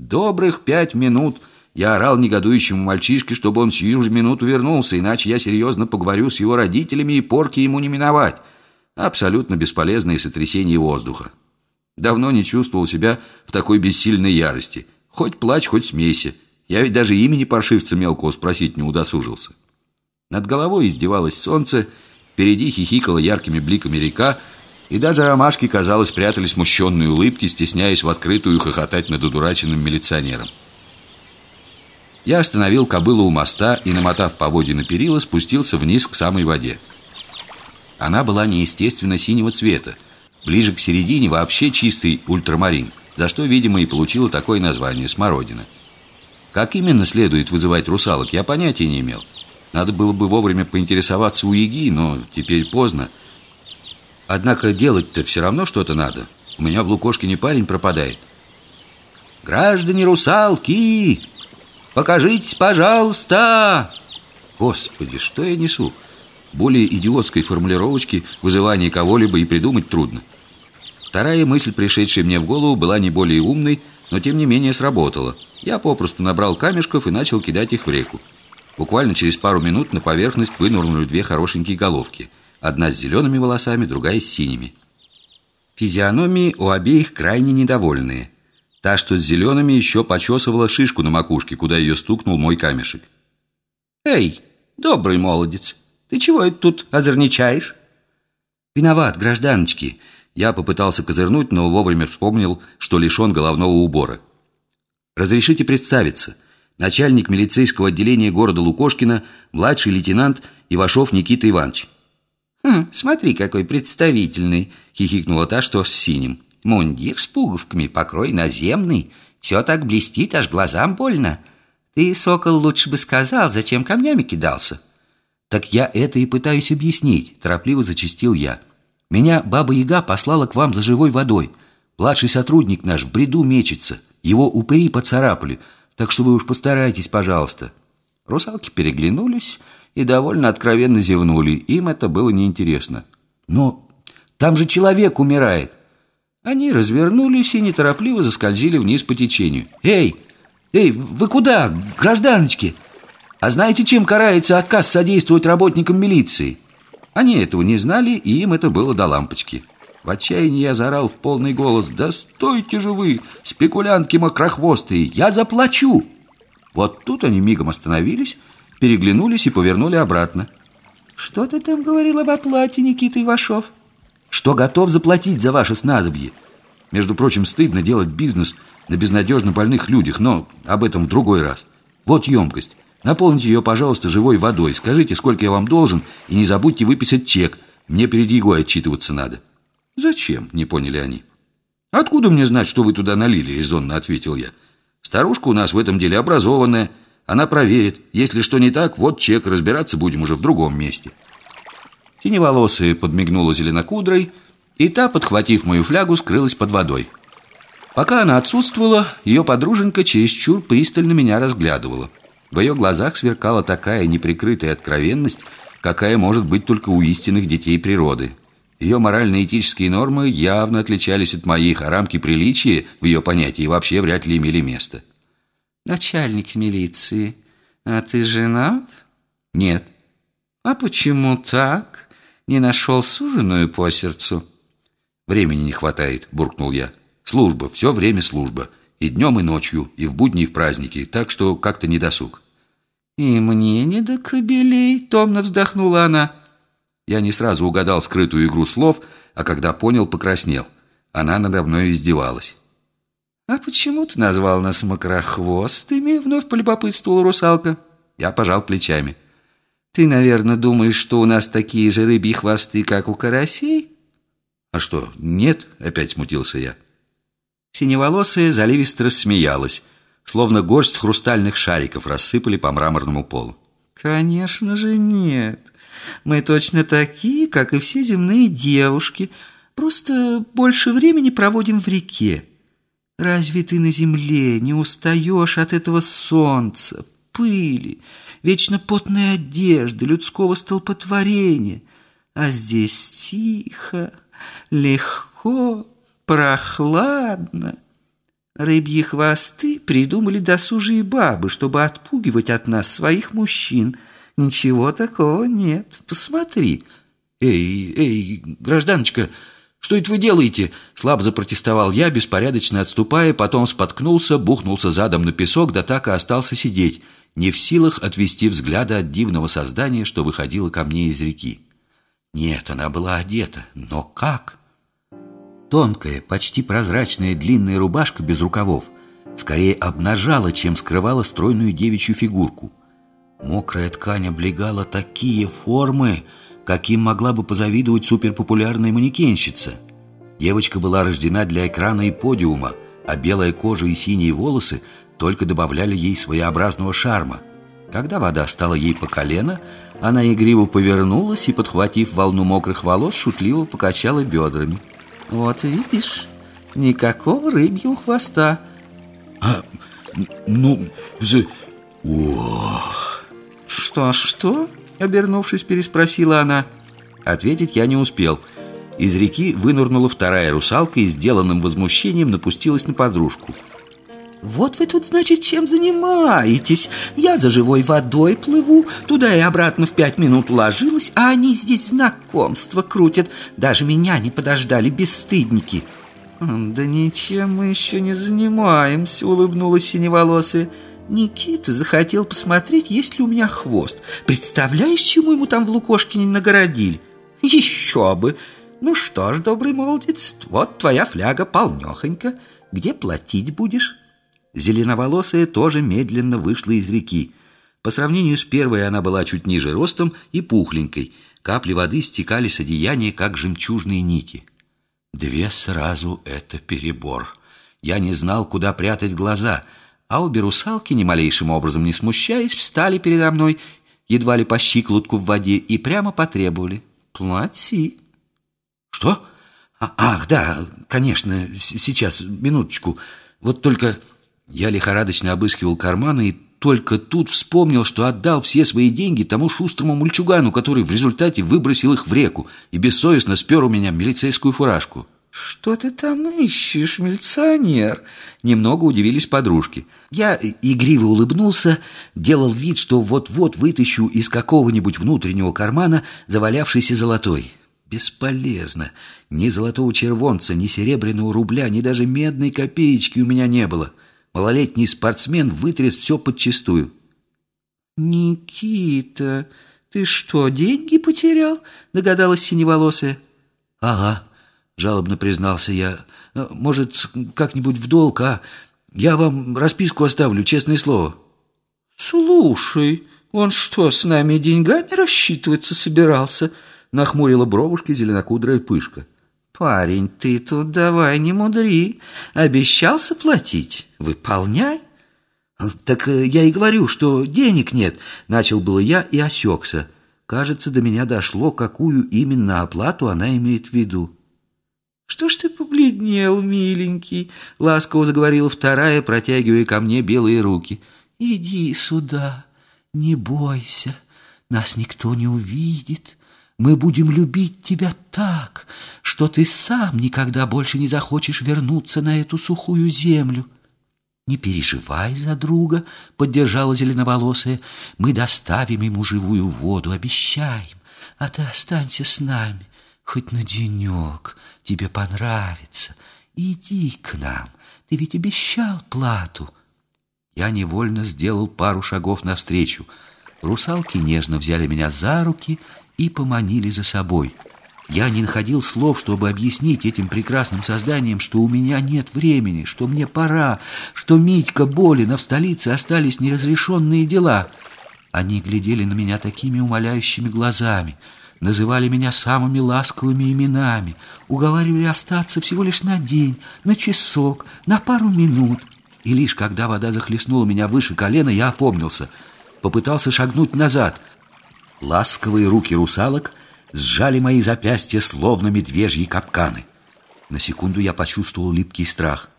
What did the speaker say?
Добрых пять минут я орал негодующему мальчишке, чтобы он сию же минуту вернулся, иначе я серьезно поговорю с его родителями, и порки ему не миновать. Абсолютно бесполезное сотрясение воздуха. Давно не чувствовал себя в такой бессильной ярости. Хоть плачь, хоть смейся. Я ведь даже имени паршивца мелкого спросить не удосужился. Над головой издевалось солнце, впереди хихикала яркими бликами река, и даже ромашки, казалось, прятали смущенные улыбки, стесняясь в открытую хохотать над удураченным милиционером. Я остановил кобылу у моста и, намотав поводья на перила, спустился вниз к самой воде. Она была неестественно синего цвета, ближе к середине вообще чистый ультрамарин, за что, видимо, и получила такое название «смородина». Как именно следует вызывать русалок, я понятия не имел. Надо было бы вовремя поинтересоваться у Яги, но теперь поздно. Однако делать-то все равно что-то надо. У меня в Лукошкине парень пропадает. «Граждане русалки, покажитесь, пожалуйста!» Господи, что я несу? Более идиотской формулировочки вызывания кого-либо и придумать трудно. Вторая мысль, пришедшая мне в голову, была не более умной, но тем не менее сработала. Я попросту набрал камешков и начал кидать их в реку. Буквально через пару минут на поверхность вынурнули две хорошенькие головки. Одна с зелеными волосами, другая с синими. Физиономии у обеих крайне недовольные. Та, что с зелеными, еще почесывала шишку на макушке, куда ее стукнул мой камешек. «Эй, добрый молодец, ты чего это тут озорничаешь?» «Виноват, гражданочки!» Я попытался козырнуть, но вовремя вспомнил, что лишен головного убора. «Разрешите представиться?» начальник милицейского отделения города Лукошкина, младший лейтенант Ивашов Никита Иванович. «Хм, смотри, какой представительный!» — хихикнула та, что с синим. «Мундир с пуговками, покрой наземный. Все так блестит, аж глазам больно. Ты, сокол, лучше бы сказал, зачем камнями кидался?» «Так я это и пытаюсь объяснить», — торопливо зачастил я. «Меня Баба-Яга послала к вам за живой водой. Младший сотрудник наш в бреду мечется. Его упыри поцарапали. Так что вы уж постарайтесь, пожалуйста». Русалки переглянулись и довольно откровенно зевнули. Им это было неинтересно. «Но там же человек умирает!» Они развернулись и неторопливо заскользили вниз по течению. «Эй! Эй, вы куда, гражданочки? А знаете, чем карается отказ содействовать работникам милиции?» Они этого не знали, и им это было до лампочки. В отчаянии я заорал в полный голос «Да стойте же вы, спекулянтки мокрохвостые, я заплачу!» Вот тут они мигом остановились, переглянулись и повернули обратно. «Что ты там говорил об оплате, Никита Ивашов?» «Что готов заплатить за ваше снадобье. Между прочим, стыдно делать бизнес на безнадежно больных людях, но об этом в другой раз. Вот емкость. Наполните ее, пожалуйста, живой водой. Скажите, сколько я вам должен, и не забудьте выписать чек. Мне перед Егой отчитываться надо». «Зачем?» – не поняли они. «Откуда мне знать, что вы туда налили?» – резонно ответил я. «Старушка у нас в этом деле образованная. Она проверит. Если что не так, вот чек, разбираться будем уже в другом месте». Синеволосая подмигнула зеленокудрой, и та, подхватив мою флягу, скрылась под водой. Пока она отсутствовала, ее подруженька чересчур пристально меня разглядывала. В ее глазах сверкала такая неприкрытая откровенность, какая может быть только у истинных детей природы – ее морально-этические нормы явно отличались от моих, а рамки приличия в ее понятии вообще вряд ли имели место. «Начальник милиции, а ты женат?» «Нет». «А почему так? Не нашел суженую по сердцу?» «Времени не хватает», — буркнул я. «Служба, все время служба. И днем, и ночью, и в будни, и в праздники, так что как-то не досуг». «И мне не до кобелей», — томно вздохнула она. Я не сразу угадал скрытую игру слов, а когда понял, покраснел. Она надо мной издевалась. «А почему ты назвал нас мокрохвостыми?» — вновь полюбопытствовала русалка. Я пожал плечами. «Ты, наверное, думаешь, что у нас такие же рыбьи хвосты, как у карасей?» «А что, нет?» — опять смутился я. Синеволосая заливисто рассмеялась, словно горсть хрустальных шариков рассыпали по мраморному полу. «Конечно же нет. Мы точно такие, как и все земные девушки, просто больше времени проводим в реке. Разве ты на земле не устаешь от этого солнца, пыли, вечно потной одежды, людского столпотворения? А здесь тихо, легко, прохладно. Рыбьи хвосты придумали досужие бабы, чтобы отпугивать от нас своих мужчин. Ничего такого нет. Посмотри. Эй, эй, гражданочка, что это вы делаете? Слабо запротестовал я, беспорядочно отступая, потом споткнулся, бухнулся задом на песок, да так и остался сидеть, не в силах отвести взгляда от дивного создания, что выходило ко мне из реки. Нет, она была одета, но как? Тонкая, почти прозрачная длинная рубашка без рукавов скорее обнажала, чем скрывала стройную девичью фигурку. Мокрая ткань облегала такие формы, каким могла бы позавидовать суперпопулярная манекенщица. Девочка была рождена для экрана и подиума, а белая кожа и синие волосы только добавляли ей своеобразного шарма. Когда вода стала ей по колено, она игриво повернулась и, подхватив волну мокрых волос, шутливо покачала бедрами. «Вот видишь, никакого рыбьего хвоста». «А, ну, за... О. «Что-что?» Обернувшись, переспросила она. Ответить я не успел. Из реки вынырнула вторая русалка и сделанным возмущением напустилась на подружку. «Вот вы тут, значит, чем занимаетесь? Я за живой водой плыву, туда и обратно в пять минут уложилась, а они здесь знакомства крутят. Даже меня не подождали, бесстыдники». «Да ничем мы еще не занимаемся», — улыбнулась синеволосая. Никита захотел посмотреть, есть ли у меня хвост. Представляешь, чему ему там в Лукошкине нагородили? Еще бы! Ну что ж, добрый молодец, вот твоя фляга полнехонька. Где платить будешь? Зеленоволосая тоже медленно вышла из реки. По сравнению с первой она была чуть ниже ростом и пухленькой. Капли воды стекали с одеяния, как жемчужные нити. Две сразу — это перебор. Я не знал, куда прятать глаза — а обе русалки, ни малейшим образом не смущаясь, встали передо мной, едва ли по щиколотку в воде, и прямо потребовали «Плати». «Что? А, ах, да, конечно, сейчас, минуточку. Вот только я лихорадочно обыскивал карманы и только тут вспомнил, что отдал все свои деньги тому шустрому мальчугану, который в результате выбросил их в реку и бессовестно спер у меня милицейскую фуражку». «Что ты там ищешь, милиционер?» Немного удивились подружки. Я игриво улыбнулся, делал вид, что вот-вот вытащу из какого-нибудь внутреннего кармана завалявшийся золотой. Бесполезно. Ни золотого червонца, ни серебряного рубля, ни даже медной копеечки у меня не было. Малолетний спортсмен вытряс все подчистую. «Никита, ты что, деньги потерял?» Догадалась синеволосая. «Ага», жалобно признался я. «Э, «Может, как-нибудь в долг, а? Я вам расписку оставлю, честное слово». «Слушай, он что, с нами деньгами рассчитываться собирался?» Нахмурила бровушки зеленокудрая пышка. «Парень, ты тут давай не мудри. Обещался платить? Выполняй». «Так э, я и говорю, что денег нет», — начал было я и осекся. Кажется, до меня дошло, какую именно оплату она имеет в виду. «Что ж ты побледнел, миленький?» — ласково заговорила вторая, протягивая ко мне белые руки. «Иди сюда, не бойся, нас никто не увидит. Мы будем любить тебя так, что ты сам никогда больше не захочешь вернуться на эту сухую землю». «Не переживай за друга», — поддержала зеленоволосая. «Мы доставим ему живую воду, обещаем, а ты останься с нами хоть на денек, тебе понравится. Иди к нам, ты ведь обещал плату. Я невольно сделал пару шагов навстречу. Русалки нежно взяли меня за руки и поманили за собой. Я не находил слов, чтобы объяснить этим прекрасным созданиям, что у меня нет времени, что мне пора, что Митька болен, а в столице остались неразрешенные дела. Они глядели на меня такими умоляющими глазами — называли меня самыми ласковыми именами, уговаривали остаться всего лишь на день, на часок, на пару минут. И лишь когда вода захлестнула меня выше колена, я опомнился, попытался шагнуть назад. Ласковые руки русалок сжали мои запястья, словно медвежьи капканы. На секунду я почувствовал липкий страх —